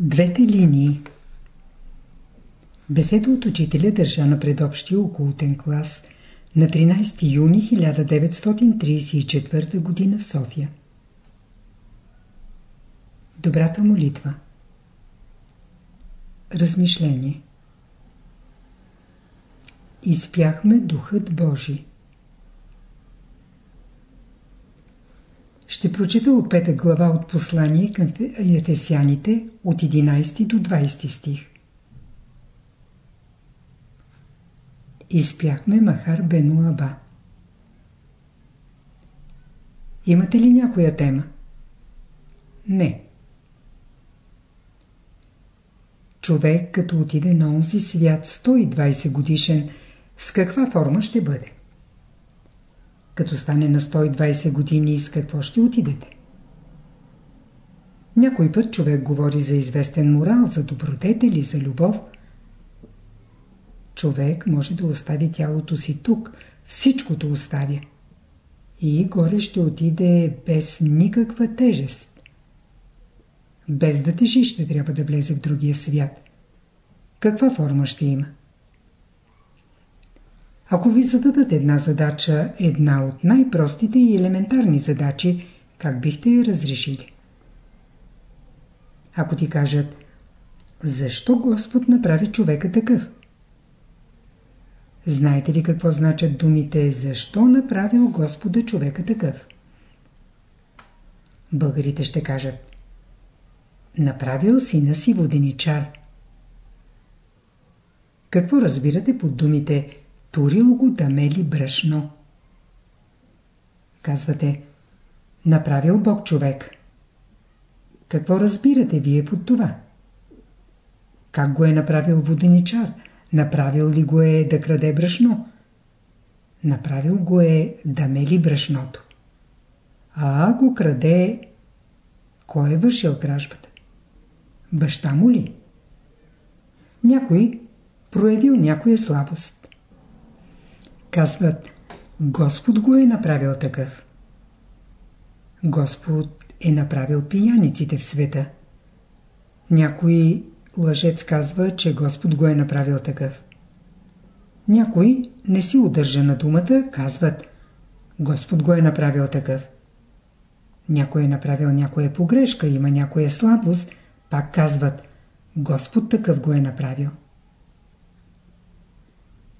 Двете линии Беседа от учителя държа на предобщия околотен клас на 13 юни 1934 г. в София. Добрата молитва Размишление Изпяхме Духът Божий. Ще прочита от пета глава от послание към Ефесяните от 11 до 20 стих. Изпяхме Махар Бену Аба. Имате ли някоя тема? Не. Човек, като отиде на онзи свят 120 годишен, с каква форма ще бъде? Като стане на 120 години, с какво ще отидете? Някой път човек говори за известен морал, за добродетели, за любов. Човек може да остави тялото си тук, всичкото оставя. И горе ще отиде без никаква тежест. Без да тежи ще трябва да влезе в другия свят. Каква форма ще има? Ако ви зададат една задача, една от най-простите и елементарни задачи, как бихте я разрешили? Ако ти кажат, защо Господ направи човека такъв? Знаете ли какво значат думите «Защо направил Господа човека такъв?» Българите ще кажат Направил сина си воденичар. Какво разбирате под думите турил го да мели брашно. Казвате, направил Бог човек. Какво разбирате вие под това? Как го е направил воденичар? Направил ли го е да краде брашно? Направил го е да мели брашното. А го краде... Кой е вършил кражбата? Баща му ли? Някой проявил някоя слабост. Казват, Господ го е направил такъв. Господ е направил пияниците в света. Някой лъжец казва, че Господ го е направил такъв. Някой не си удържа на думата, казват, Господ го е направил такъв. Някой е направил някоя погрешка, има някоя слабост, пак казват, Господ такъв го е направил.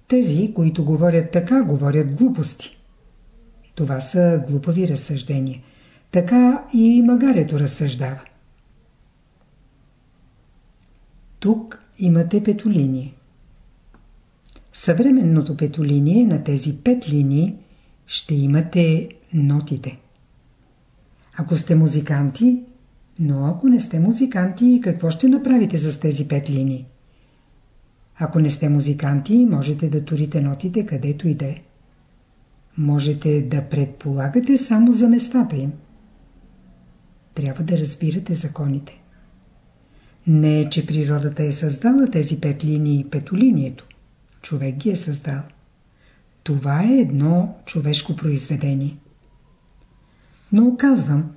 Тези, които говорят така, говорят глупости. Това са глупави разсъждения. Така и магарето разсъждава. Тук имате петолиние. Съвременното петолиние на тези пет линии ще имате нотите. Ако сте музиканти, но ако не сте музиканти, какво ще направите с тези пет линии? Ако не сте музиканти, можете да турите нотите където и да е. Можете да предполагате само за местата им. Трябва да разбирате законите. Не е, че природата е създала тези пет линии и петолинието. Човек ги е създал. Това е едно човешко произведение. Но казвам,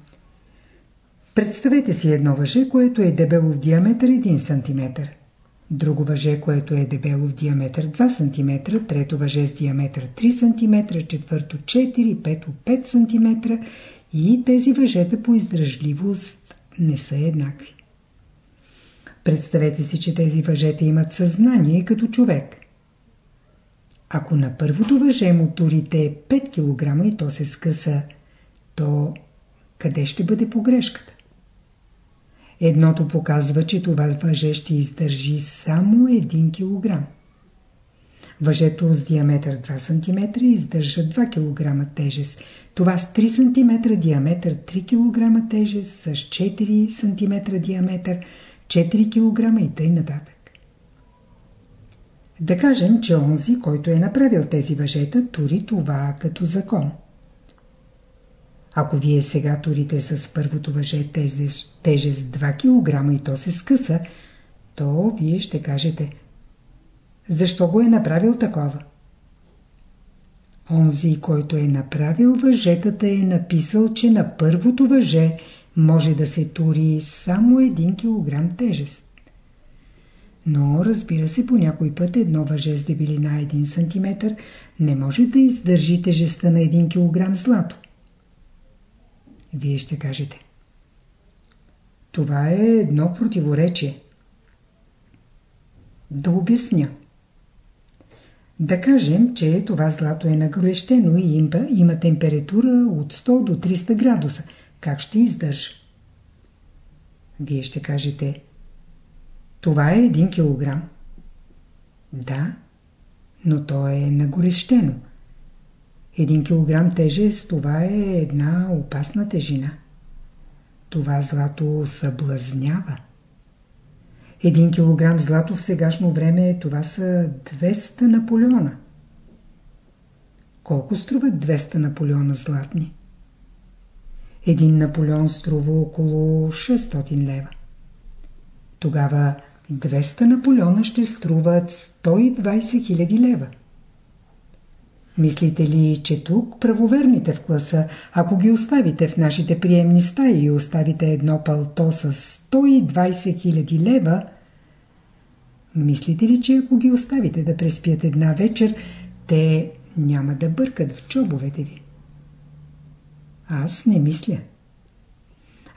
представете си едно въже, което е дебело в диаметър 1 см друго въже, което е дебело в диаметър 2 см, трето въже с диаметър 3 см, четвърто 4, пето 5 см и тези въжета по издръжливост не са еднакви. Представете си, че тези въжета имат съзнание като човек. Ако на първото въже му турите 5 кг и то се скъса, то къде ще бъде погрешката? Едното показва, че това въже ще издържи само 1 кг. Въжето с диаметър 2 см издържа 2 кг тежест. Това с 3 см диаметър 3 кг тежест, с 4 см диаметър 4 кг и т.н. нататък. Да кажем, че онзи, който е направил тези въжета, тури това като закон. Ако вие сега турите с първото въже тежест, тежест 2 кг и то се скъса, то вие ще кажете Защо го е направил такова? Онзи, който е направил въжетата е написал, че на първото въже може да се тури само 1 кг тежест. Но, разбира се, по някой път едно въже с дебелина 1 см не може да издържи тежестта на 1 кг злато. Вие ще кажете. Това е едно противоречие. Да обясня. Да кажем, че това злато е нагорещено и има, има температура от 100 до 300 градуса. Как ще издържа? Вие ще кажете, това е 1 килограм. Да, но то е нагорещено. Един килограм тежест, това е една опасна тежина. Това злато съблазнява. Един килограм злато в сегашно време, това са 200 наполеона. Колко струват 200 наполеона златни? Един наполеон струва около 600 лева. Тогава 200 наполеона ще струват 120 000 лева. Мислите ли, че тук правоверните в класа, ако ги оставите в нашите приемни стаи и оставите едно пълто с 120 000 лева, мислите ли, че ако ги оставите да преспят една вечер, те няма да бъркат в чобовете ви? Аз не мисля.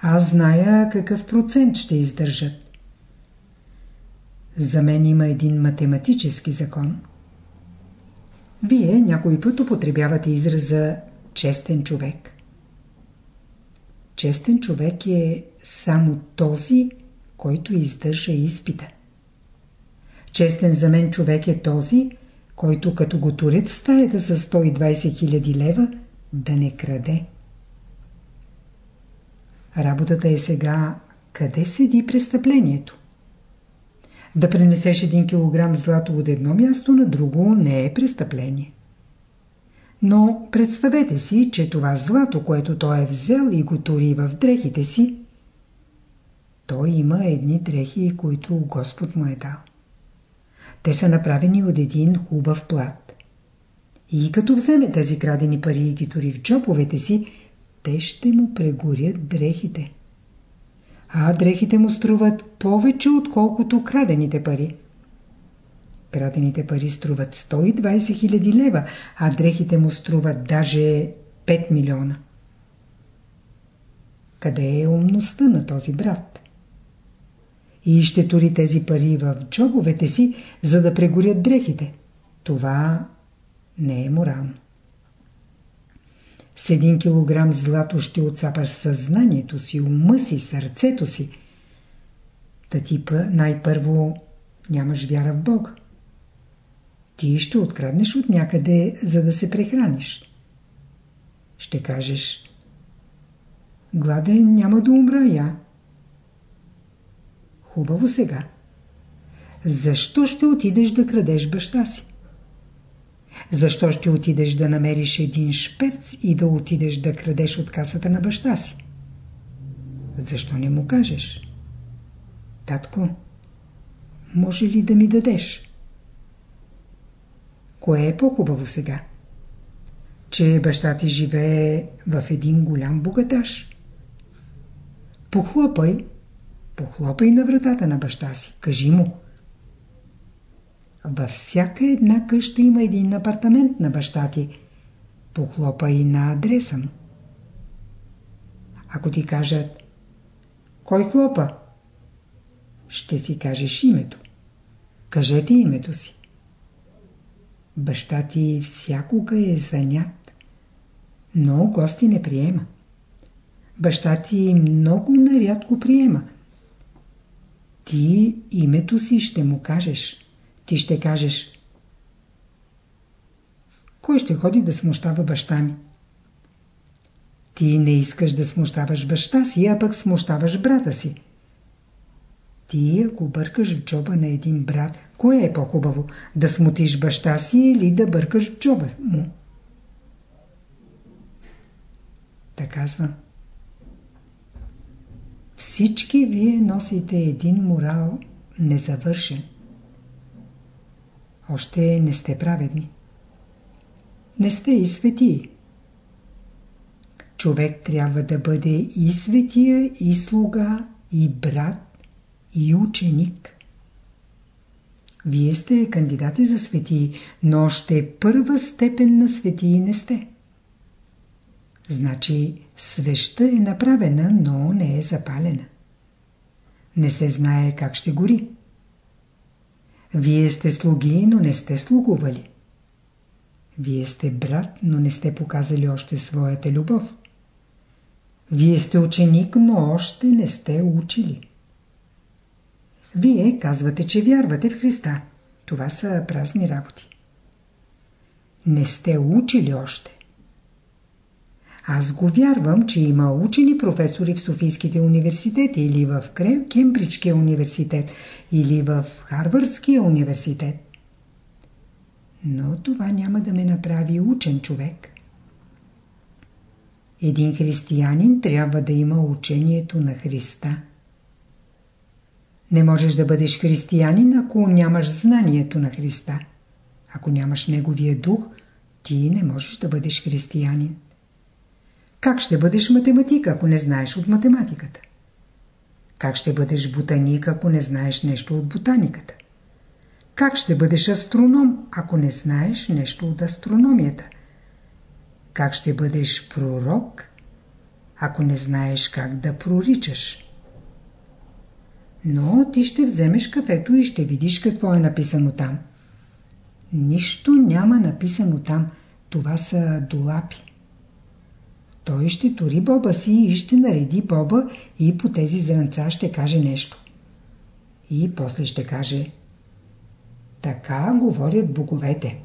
Аз зная какъв процент ще издържат. За мен има един математически закон – вие някой път употребявате израза честен човек. Честен човек е само този, който издържа изпита. Честен за мен човек е този, който като го турят в стаята за 120 000 лева, да не краде. Работата е сега къде седи престъплението. Да пренесеш един килограм злато от едно място на друго не е престъпление. Но представете си, че това злато, което той е взел и го тури в дрехите си, той има едни дрехи, които Господ му е дал. Те са направени от един хубав плат. И като вземе тези крадени пари и ги тури в джоповете си, те ще му прегорят дрехите а дрехите му струват повече отколкото крадените пари. Крадените пари струват 120 000 лева, а дрехите му струват даже 5 милиона. Къде е умността на този брат? И ще тури тези пари в джобовете си, за да прегорят дрехите. Това не е морално. С един килограм злато ще отцапаш съзнанието си, ума си, сърцето си. Та ти най-първо нямаш вяра в Бог. Ти ще откраднеш от някъде, за да се прехраниш. Ще кажеш Гладен няма да умра я. Хубаво сега. Защо ще отидеш да крадеш баща си? Защо ще отидеш да намериш един шперц и да отидеш да крадеш от касата на баща си? Защо не му кажеш? Татко, може ли да ми дадеш? Кое е по-хубаво сега? Че баща ти живее в един голям богаташ. Похлопай, похлопай на вратата на баща си. Кажи му. Във всяка една къща има един апартамент на баща ти. Похлопа и на адреса му. Ако ти кажат Кой хлопа? Ще си кажеш името. Кажете името си. Баща ти всякога е занят. Но гости не приема. Баща ти много нарядко приема. Ти името си ще му кажеш. Ти ще кажеш Кой ще ходи да смущава баща ми? Ти не искаш да смущаваш баща си, а пък смущаваш брата си. Ти, ако бъркаш в джоба на един брат, кое е по-хубаво? Да смутиш баща си или да бъркаш в джоба му? Та казва. Всички вие носите един морал незавършен. Още не сте праведни. Не сте и светии. човек трябва да бъде и светия, и слуга, и брат, и ученик. Вие сте кандидати за светии, но още първа степен на светии не сте. Значи свеща е направена, но не е запалена. Не се знае как ще гори. Вие сте слуги, но не сте слугували. Вие сте брат, но не сте показали още своята любов. Вие сте ученик, но още не сте учили. Вие казвате, че вярвате в Христа. Това са празни работи. Не сте учили още. Аз го вярвам, че има учени професори в Софийските университети или в Кембриджския университет или в Харвардския университет. Но това няма да ме направи учен човек. Един християнин трябва да има учението на Христа. Не можеш да бъдеш християнин, ако нямаш знанието на Христа. Ако нямаш Неговия дух, ти не можеш да бъдеш християнин. Как ще бъдеш математик, ако не знаеш от математиката? Как ще бъдеш ботаник, ако не знаеш нещо от ботаниката? Как ще бъдеш астроном, ако не знаеш нещо от астрономията? Как ще бъдеш пророк, ако не знаеш как да проричаш? Но ти ще вземеш кафето и ще видиш какво е написано там. Нищо няма написано там. Това са долапи. Той ще тури боба си и ще нареди боба и по тези зранца ще каже нещо. И после ще каже Така говорят боговете.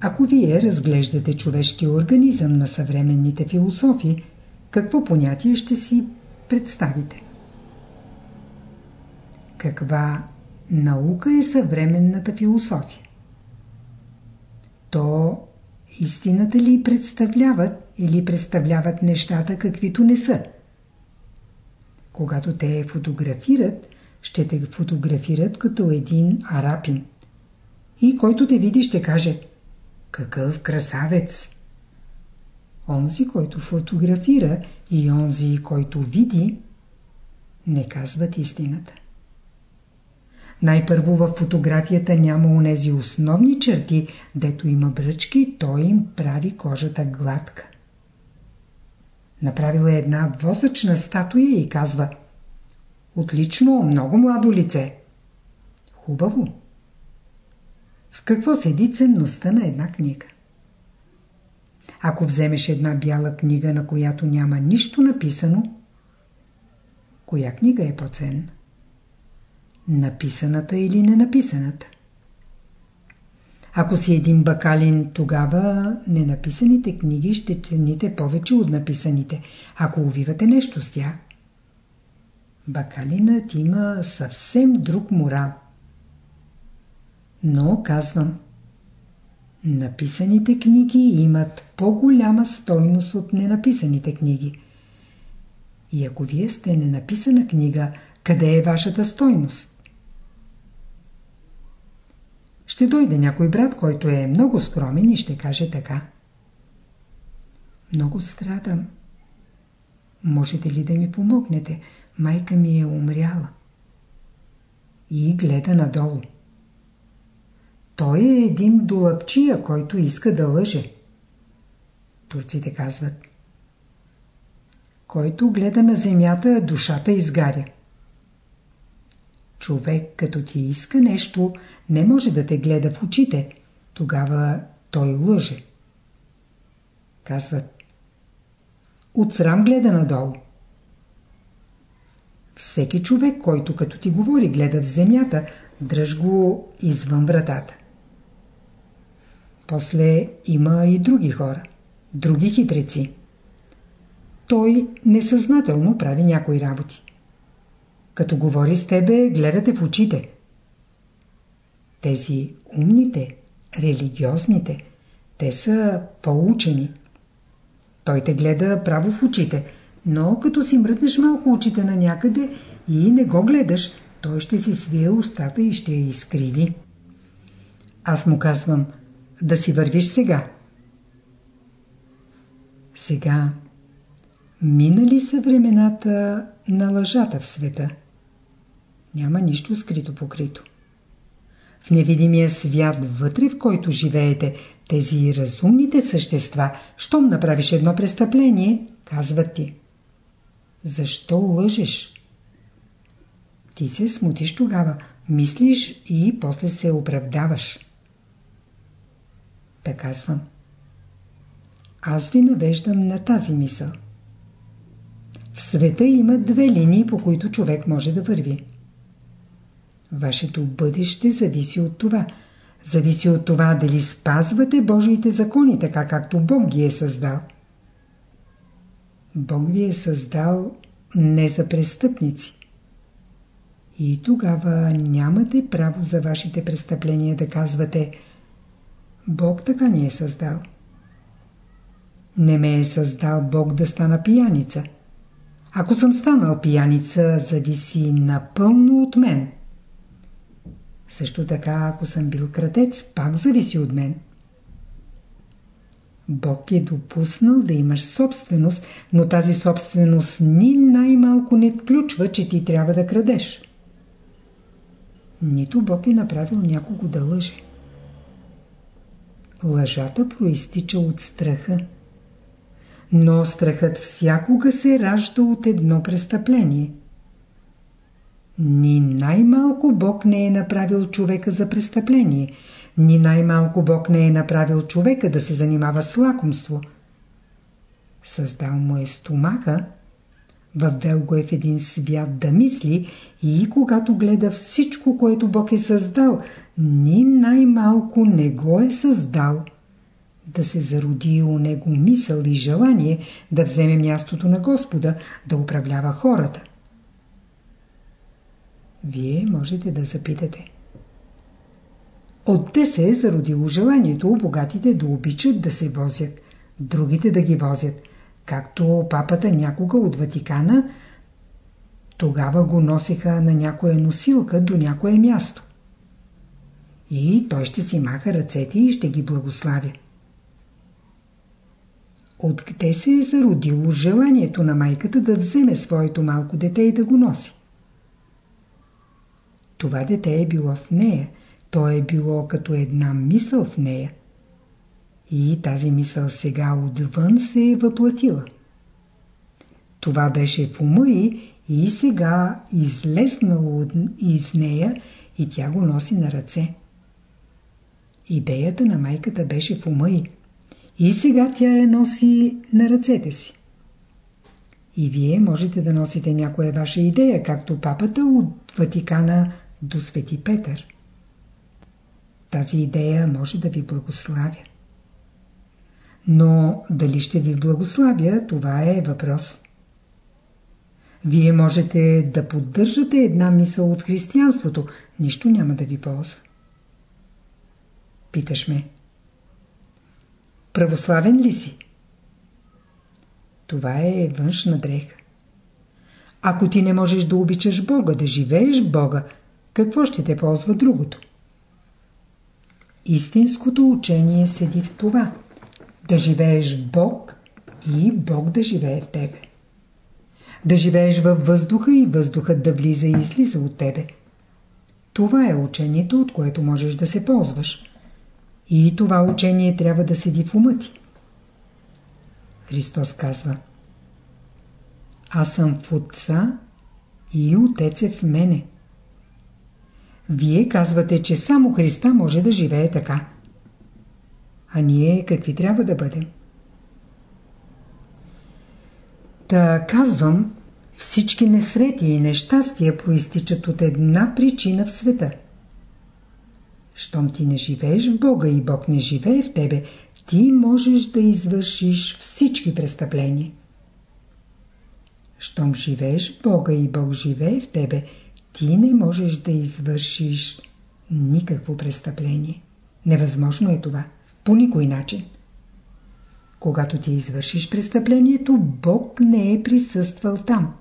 Ако вие разглеждате човешкия организъм на съвременните философи, какво понятие ще си представите? Каква наука е съвременната философия? То истината ли представляват или представляват нещата каквито не са? Когато те фотографират, ще те фотографират като един арапин. И който те види ще каже Какъв красавец! Онзи, който фотографира и онзи, който види, не казват истината. Най-първо в фотографията няма онези основни черти, дето има бръчки, той им прави кожата гладка. Направила е една восъчна статуя и казва Отлично, много младо лице. Хубаво. В какво седи ценността на една книга? Ако вземеш една бяла книга, на която няма нищо написано, коя книга е по-ценна? Написаната или ненаписаната? Ако си един бакалин, тогава ненаписаните книги ще цените повече от написаните, ако увивате нещо с тях. Бакалинът има съвсем друг морал. Но, казвам, написаните книги имат по-голяма стойност от ненаписаните книги. И ако вие сте ненаписана книга, къде е вашата стойност? Ще дойде някой брат, който е много скромен и ще каже така. Много страдам. Можете ли да ми помогнете? Майка ми е умряла. И гледа надолу. Той е един долъпчия, който иска да лъже. Турците казват. Който гледа на земята, душата изгаря. Човек, като ти иска нещо, не може да те гледа в очите. Тогава той лъже. Казват. От срам гледа надолу. Всеки човек, който като ти говори, гледа в земята, дръж го извън вратата. После има и други хора, други хитреци. Той несъзнателно прави някои работи. Като говори с тебе, гледате в очите. Тези умните, религиозните, те са по-учени. Той те гледа право в очите, но като си мръднеш малко очите на някъде и не го гледаш, той ще си свие устата и ще я изкриви. Аз му казвам, да си вървиш сега. Сега, минали са времената на лъжата в света. Няма нищо скрито покрито. В невидимия свят, вътре в който живеете, тези разумните същества, щом направиш едно престъпление, казват ти. Защо лъжеш? Ти се смутиш тогава, мислиш и после се оправдаваш. Така казвам. Аз ви навеждам на тази мисъл. В света има две линии, по които човек може да върви. Вашето бъдеще зависи от това. Зависи от това дали спазвате Божиите закони, така както Бог ги е създал. Бог ви е създал не за престъпници. И тогава нямате право за вашите престъпления да казвате Бог така ни е създал. Не ме е създал Бог да стана пияница. Ако съм станал пияница, зависи напълно от мен. Също така, ако съм бил кратец, пак зависи от мен. Бог е допуснал да имаш собственост, но тази собственост ни най-малко не включва, че ти трябва да крадеш. Нито Бог е направил някого да лъже. Лъжата проистича от страха. Но страхът всякога се ражда от едно престъпление. Ни най-малко Бог не е направил човека за престъпление. Ни най-малко Бог не е направил човека да се занимава с лакомство. Създал му е стомаха, въвел го е в един свят да мисли и когато гледа всичко, което Бог е създал, ни най-малко не го е създал – да се зароди у него мисъл и желание да вземе мястото на Господа, да управлява хората. Вие можете да запитате. От се е зародило желанието богатите да обичат да се возят, другите да ги возят, както папата някога от Ватикана, тогава го носеха на някоя носилка до някое място. И той ще си маха ръцете и ще ги благославя. Откъде се е зародило желанието на майката да вземе своето малко дете и да го носи? Това дете е било в нея, то е било като една мисъл в нея. И тази мисъл сега отвън се е въплатила. Това беше в ума и, и сега излезнало из нея и тя го носи на ръце. Идеята на майката беше в ума и. И сега тя я носи на ръцете си. И вие можете да носите някоя ваша идея, както папата от Ватикана до Свети Петър. Тази идея може да ви благославя. Но дали ще ви благославя, това е въпрос. Вие можете да поддържате една мисъл от християнството, нищо няма да ви ползва. Питаш ме. Православен ли си? Това е външна дреха. Ако ти не можеш да обичаш Бога, да живееш Бога, какво ще те ползва другото? Истинското учение седи в това. Да живееш Бог и Бог да живее в тебе. Да живееш във въздуха и въздухът да влиза и излиза от тебе. Това е учението, от което можеш да се ползваш. И това учение трябва да седи в ума ти. Христос казва Аз съм в Отца и Отец е в мене. Вие казвате, че само Христа може да живее така. А ние какви трябва да бъдем? Та казвам, всички несрети и нещастия проистичат от една причина в света – щом ти не живееш в Бога и Бог не живее в тебе, ти можеш да извършиш всички престъпления. Щом живееш в Бога и Бог живее в тебе, ти не можеш да извършиш никакво престъпление. Невъзможно е това. По никой начин. Когато ти извършиш престъплението, Бог не е присъствал там.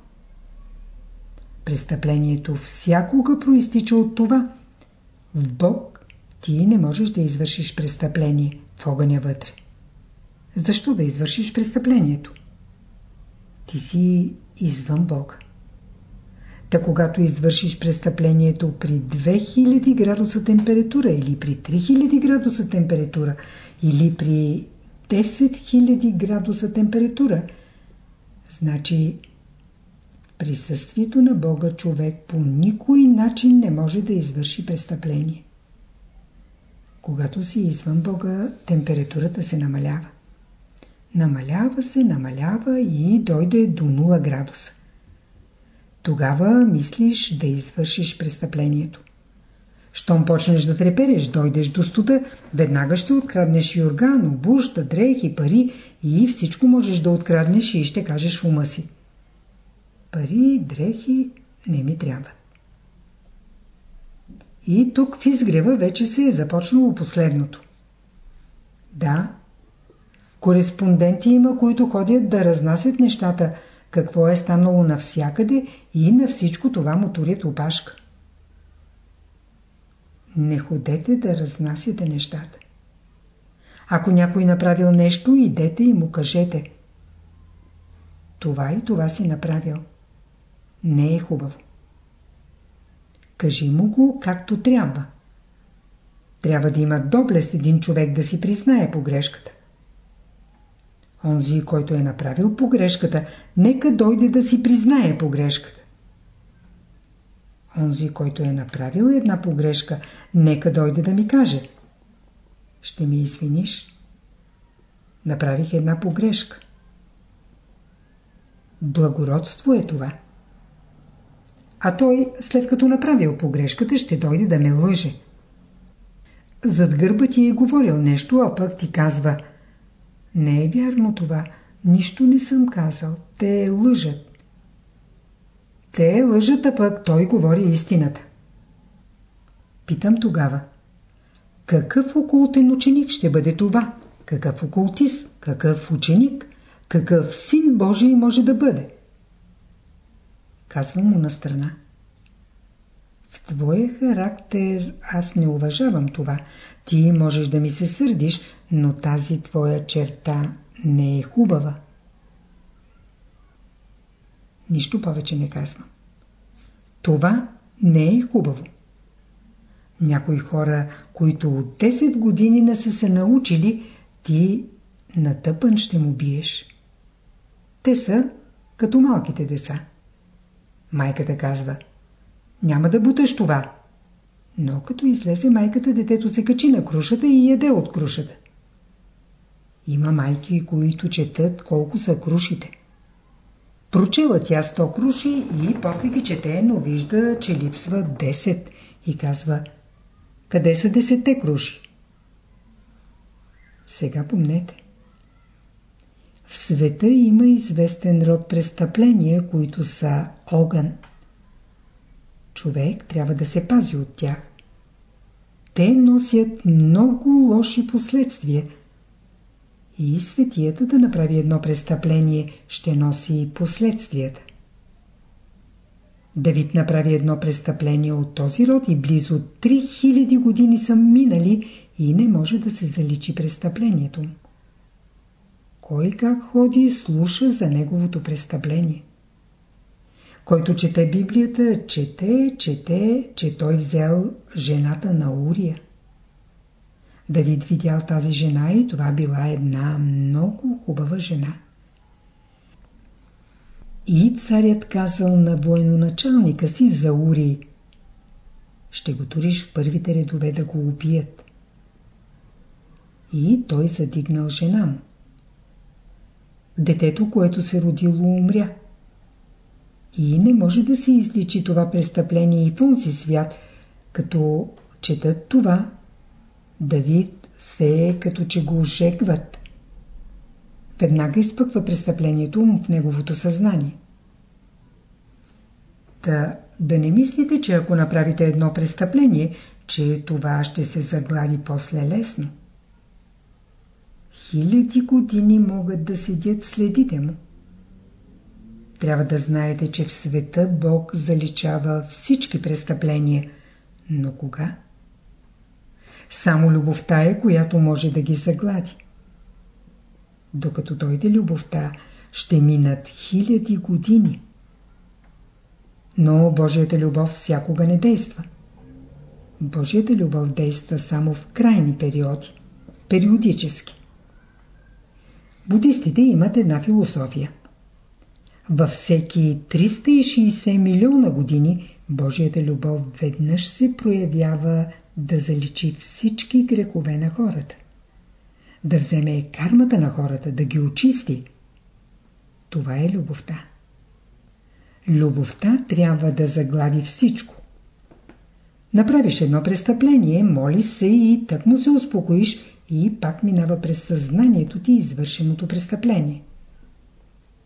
Престъплението всякога проистича от това. В Бог ти не можеш да извършиш престъпление в огъня вътре. Защо да извършиш престъплението? Ти си извън Бога. Та когато извършиш престъплението при 2000 градуса температура или при 3000 градуса температура или при 10 000 градуса температура, значи присъствието на Бога човек по никой начин не може да извърши престъпление. Когато си извън Бога, температурата се намалява. Намалява се, намалява и дойде до 0 градуса. Тогава мислиш да извършиш престъплението. Щом почнеш да трепереш, дойдеш до студа, веднага ще откраднеш юрган, обуща, дрехи, пари и всичко можеш да откраднеш и ще кажеш в ума си. Пари, дрехи не ми трябва. И тук в изгрева вече се е започнало последното. Да, кореспонденти има, които ходят да разнасят нещата, какво е станало навсякъде и на всичко това му турят опашка. Не ходете да разнасяте нещата. Ако някой направил нещо, идете и му кажете. Това и това си направил. Не е хубаво. Кажи му го както трябва. Трябва да има доблест един човек да си признае погрешката. Онзи, който е направил погрешката, нека дойде да си признае погрешката. Онзи, който е направил една погрешка, нека дойде да ми каже. Ще ми извиниш? Направих една погрешка. Благородство е това. А той, след като направил погрешката, ще дойде да ме лъже. Зад гърба ти е говорил нещо, а пък ти казва Не е вярно това. Нищо не съм казал. Те лъжат. Те лъжат, а пък той говори истината. Питам тогава. Какъв окултен ученик ще бъде това? Какъв окултист? Какъв ученик? Какъв син Божий може да бъде? Казвам му на страна. В твоя характер аз не уважавам това. Ти можеш да ми се сърдиш, но тази твоя черта не е хубава. Нищо повече не казвам. Това не е хубаво. Някои хора, които от 10 години не са се научили, ти натъпън ще му биеш. Те са като малките деца. Майката казва, няма да буташ това. Но като излезе майката, детето се качи на крушата и яде от крушата. Има майки, които четат колко са крушите. Прочела тя 100 круши и после ги чете, но вижда, че липсва 10 и казва Къде са 10 круши? Сега помнете. В света има известен род престъпления, които са огън. Човек трябва да се пази от тях. Те носят много лоши последствия. И светията да направи едно престъпление ще носи последствията. Давид направи едно престъпление от този род и близо 3000 години са минали и не може да се заличи престъплението му. Кой как ходи и слуша за неговото престъпление? Който чете Библията, чете, чете, че той взел жената на Урия. Давид видял тази жена и това била една много хубава жена. И царят казал на военачалника си за Ури, ще го туриш в първите редове да го убият. И той задигнал жена му. Детето, което се родило, умря. И не може да се изличи това престъпление и в онзи свят, като четат това, Давид се е като че го ожегват. Веднага изпъква престъплението му в неговото съзнание. Та да не мислите, че ако направите едно престъпление, че това ще се заглади после лесно. Хиляди години могат да седят следите му. Трябва да знаете, че в света Бог заличава всички престъпления. Но кога? Само любовта е, която може да ги заглади. Докато дойде любовта, ще минат хиляди години. Но Божията любов всякога не действа. Божията любов действа само в крайни периоди, периодически. Будистите имат една философия. Във всеки 360 милиона години Божията любов веднъж се проявява да заличи всички грехове на хората. Да вземе кармата на хората, да ги очисти. Това е любовта. Любовта трябва да заглади всичко. Направиш едно престъпление, молиш се и так му се успокоиш и пак минава през съзнанието ти извършеното престъпление.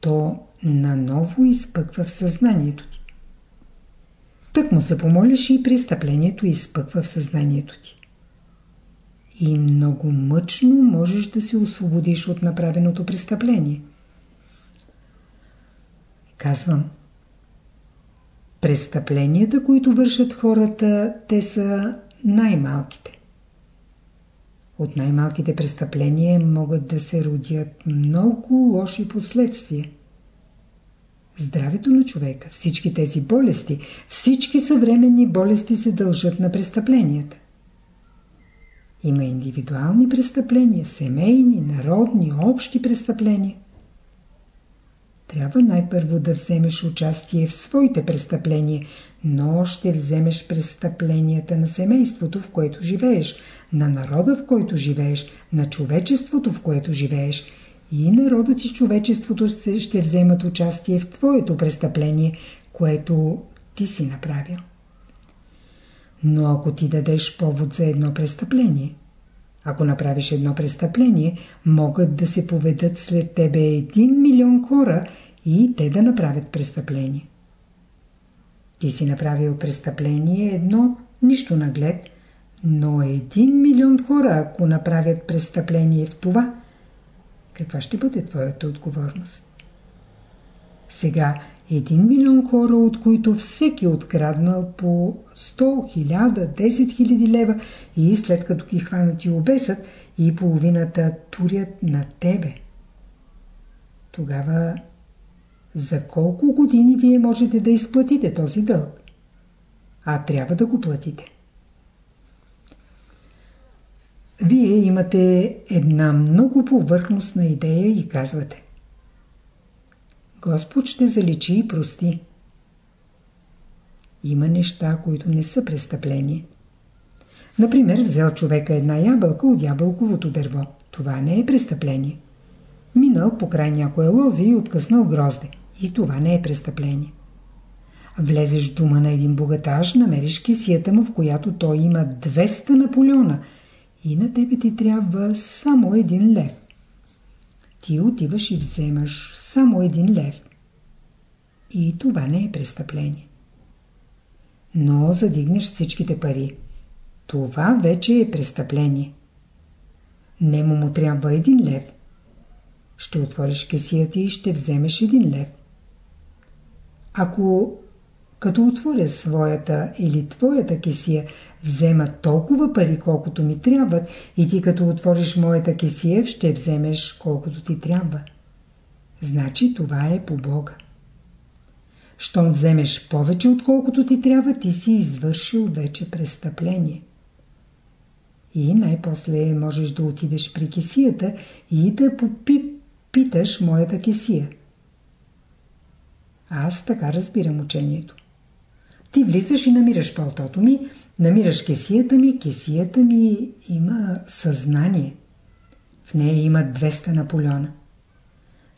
То наново изпъква в съзнанието ти. Тък му се помолиш и престъплението изпъква в съзнанието ти. И много мъчно можеш да се освободиш от направеното престъпление. Казвам. Престъпленията, които вършат хората, те са най-малките. От най-малките престъпления могат да се родят много лоши последствия. Здравето на човека, всички тези болести, всички съвременни болести се дължат на престъпленията. Има индивидуални престъпления, семейни, народни, общи престъпления. Трябва най-първо да вземеш участие в своите престъпления, но ще вземеш престъпленията на семейството, в което живееш, на народа, в който живееш, на човечеството, в което живееш – и народът и човечеството ще вземат участие в твоето престъпление, което ти си направил. Но ако ти дадеш повод за едно престъпление, ако направиш едно престъпление, могат да се поведат след тебе един милион хора и те да направят престъпление. Ти си направил престъпление едно, нищо наглед, но един милион хора, ако направят престъпление в това, каква ще бъде твоята отговорност? Сега един милион хора, от които всеки откраднал по 100, 1000, 10 хиляди лева и след като ги хванат и обесат и половината турят на тебе. Тогава за колко години вие можете да изплатите този дълг? А трябва да го платите. Вие имате една много повърхностна идея и казвате Господ ще заличи и прости. Има неща, които не са престъпление. Например, взел човека една ябълка от ябълковото дърво. Това не е престъпление. Минал покрай някоя лози и откъснал грозде. И това не е престъпление. Влезеш в дума на един богатаж, намериш кисията му, в която той има 200 Наполеона – и на тебе ти трябва само един лев. Ти отиваш и вземаш само един лев. И това не е престъпление. Но задигнеш всичките пари. Това вече е престъпление. Немо му трябва един лев. Ще отвориш кесията и ще вземеш един лев. Ако като отворя своята или твоята кесия, взема толкова пари, колкото ми трябват, и ти като отвориш моята кесия, ще вземеш колкото ти трябва. Значи това е по Бога. Щом вземеш повече, отколкото ти трябва, ти си извършил вече престъпление. И най-после можеш да отидеш при кесията и да попиташ моята кесия. Аз така разбирам учението. Ти влизаш и намираш палтото ми, намираш кесията ми, кесията ми има съзнание. В нея има 200 Наполеона.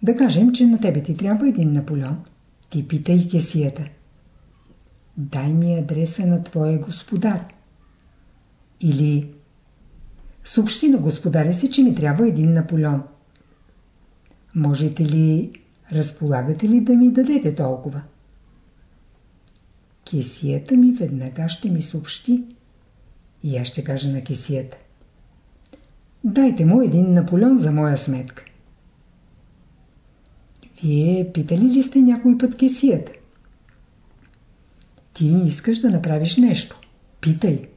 Да кажем, че на тебе ти трябва един Наполеон. Ти питай кесията. Дай ми адреса на твоя господар. Или съобщи на господаря си, че ми трябва един Наполеон. Можете ли, разполагате ли да ми дадете толкова? Кесията ми веднага ще ми съобщи. И аз ще кажа на кесията. Дайте му един Наполеон за моя сметка. Вие питали ли сте някой път кесията? Ти искаш да направиш нещо. Питай.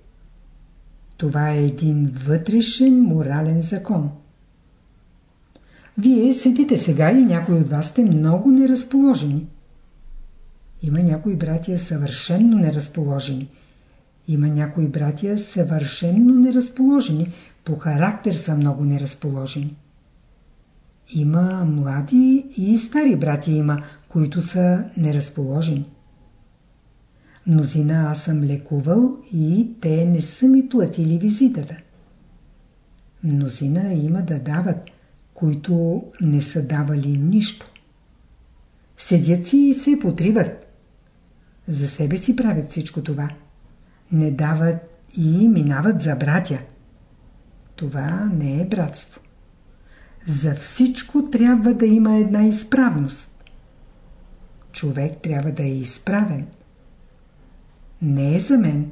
Това е един вътрешен морален закон. Вие седите сега и някои от вас сте много неразположени. Има някои братия съвършенно неразположени. Има някои братия съвършенно неразположени. По характер са много неразположени. Има млади и стари братия има, които са неразположени. Мнозина аз съм лекувал и те не са ми платили визитата. Мнозина има да дават, които не са давали нищо. Седят си и се потриват. За себе си правят всичко това. Не дават и минават за братя. Това не е братство. За всичко трябва да има една изправност. Човек трябва да е изправен. Не е за мен.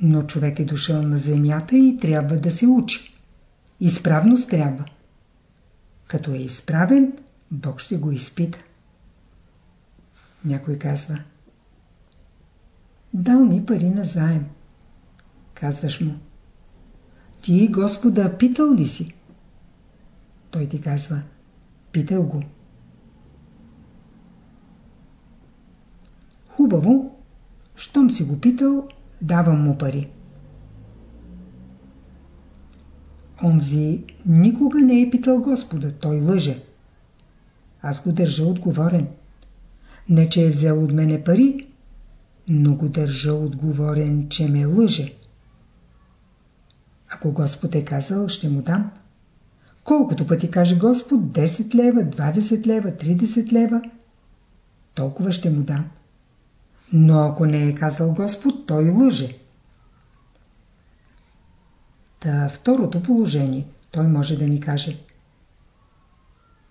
Но човек е дошъл на земята и трябва да се учи. Изправност трябва. Като е изправен, Бог ще го изпита. Някой казва Дал ми пари на заем. Казваш му Ти, Господа, питал ли си? Той ти казва Питал го. Хубаво, щом си го питал, давам му пари. Онзи никога не е питал Господа, той лъже. Аз го държа отговорен. Не, че е взел от мене пари, но го държа отговорен, че ме лъже. Ако Господ е казал, ще му дам. Колкото пъти каже Господ, 10 лева, 20 лева, 30 лева, толкова ще му дам. Но ако не е казал Господ, той лъже. Та второто положение, той може да ми каже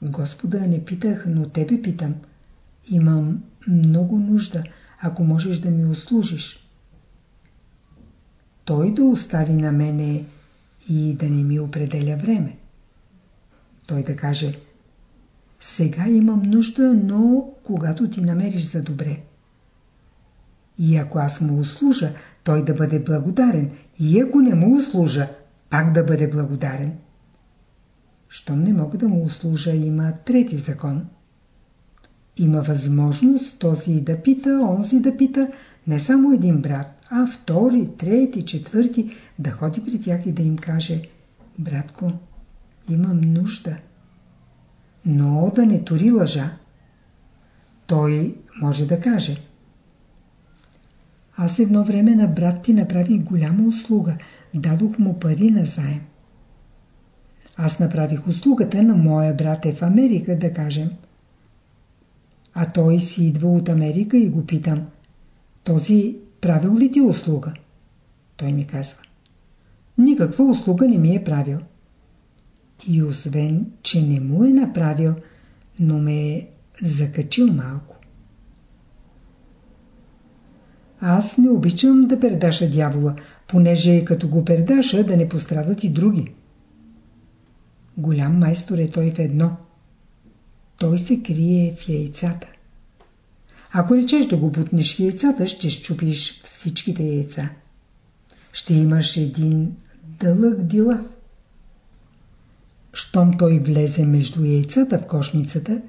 Господа не питах, но тебе питам. Имам много нужда, ако можеш да ми услужиш. Той да остави на мене и да не ми определя време. Той да каже Сега имам нужда, но когато ти намериш за добре. И ако аз му услужа, той да бъде благодарен. И ако не му услужа, пак да бъде благодарен. Щом не мога да му услужа, има трети закон. Има възможност този да пита, онзи да пита, не само един брат, а втори, трети, четвърти, да ходи при тях и да им каже Братко, имам нужда. Но да не тори лъжа. Той може да каже Аз едно време на брат ти направих голяма услуга – дадох му пари на заем. Аз направих услугата на моя брат е в Америка, да кажем. А той си идва от Америка и го питам. Този правил ли ти услуга? Той ми казва. Никаква услуга не ми е правил. И освен, че не му е направил, но ме е закачил малко. Аз не обичам да пердаша дявола, понеже като го пердаша да не пострадат и други. Голям майстор е той в едно. Той се крие в яйцата. Ако речеш да го бутнеш в яйцата, ще щупиш всичките яйца. Ще имаш един дълъг дилав. Щом той влезе между яйцата в кошницата,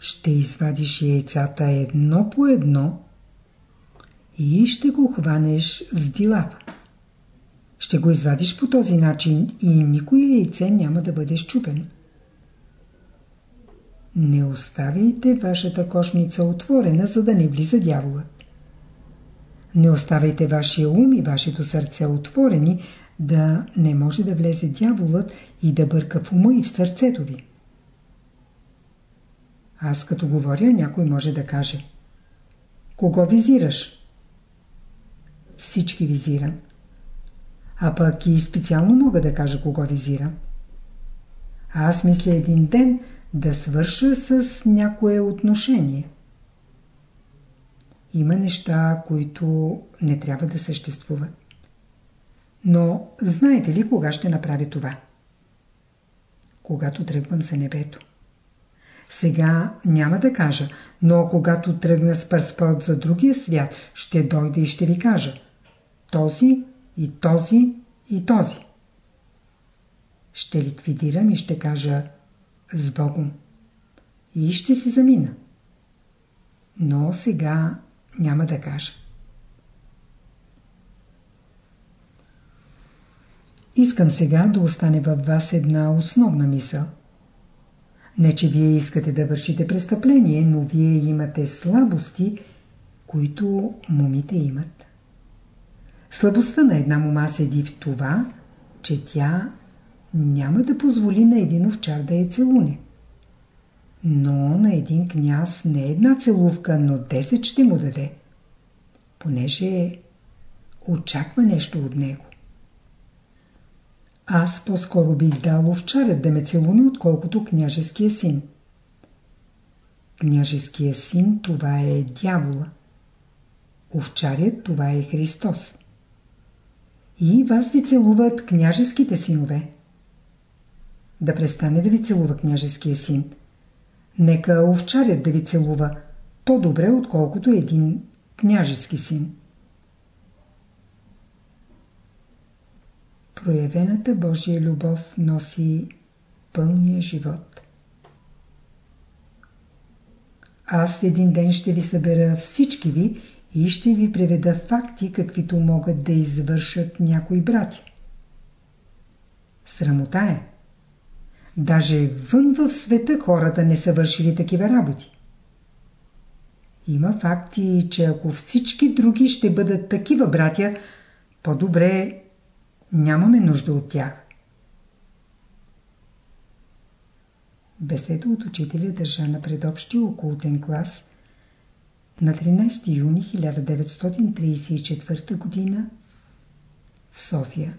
ще извадиш яйцата едно по едно и ще го хванеш с дилава. Ще го извадиш по този начин и никое яйце няма да бъде щупено. Не оставяйте вашата кошница отворена, за да не влиза дяволът. Не оставяйте вашия ум и вашето сърце отворени, да не може да влезе дяволът и да бърка в ума и в сърцето ви. Аз като говоря, някой може да каже Кого визираш? Всички визирам. А пък и специално мога да кажа кого визирам. Аз мисля един ден да свърша с някое отношение. Има неща, които не трябва да съществуват. Но знаете ли кога ще направя това? Когато тръгвам за небето. Сега няма да кажа, но когато тръгна с паспорт за другия свят, ще дойда и ще ви кажа. Този и този, и този. Ще ликвидирам и ще кажа с Богом. И ще се замина. Но сега няма да кажа. Искам сега да остане във вас една основна мисъл. Не, че вие искате да вършите престъпление, но вие имате слабости, които момите имат. Слабостта на една мома седи в това, че тя няма да позволи на един овчар да я целуне. Но на един княз не една целувка, но 10 ще му даде. Понеже очаква нещо от него. Аз по-скоро бих дал овчарят да ме целуне, отколкото княжеския син. Княжеския син това е дявола. Овчарят това е Христос. И вас ви целуват княжеските синове. Да престане да ви целува княжеския син. Нека овчарят да ви целува по-добре, отколкото един княжески син. Проявената Божия любов носи пълния живот. Аз един ден ще ви събера всички ви и ще ви преведа факти, каквито могат да извършат някои брати. Срамота е. Даже вън в света хората не са вършили такива работи. Има факти, че ако всички други ще бъдат такива братя, по-добре нямаме нужда от тях. Беседа от учителя държа на предобщи окултен клас на 13 юни 1934 г. в София.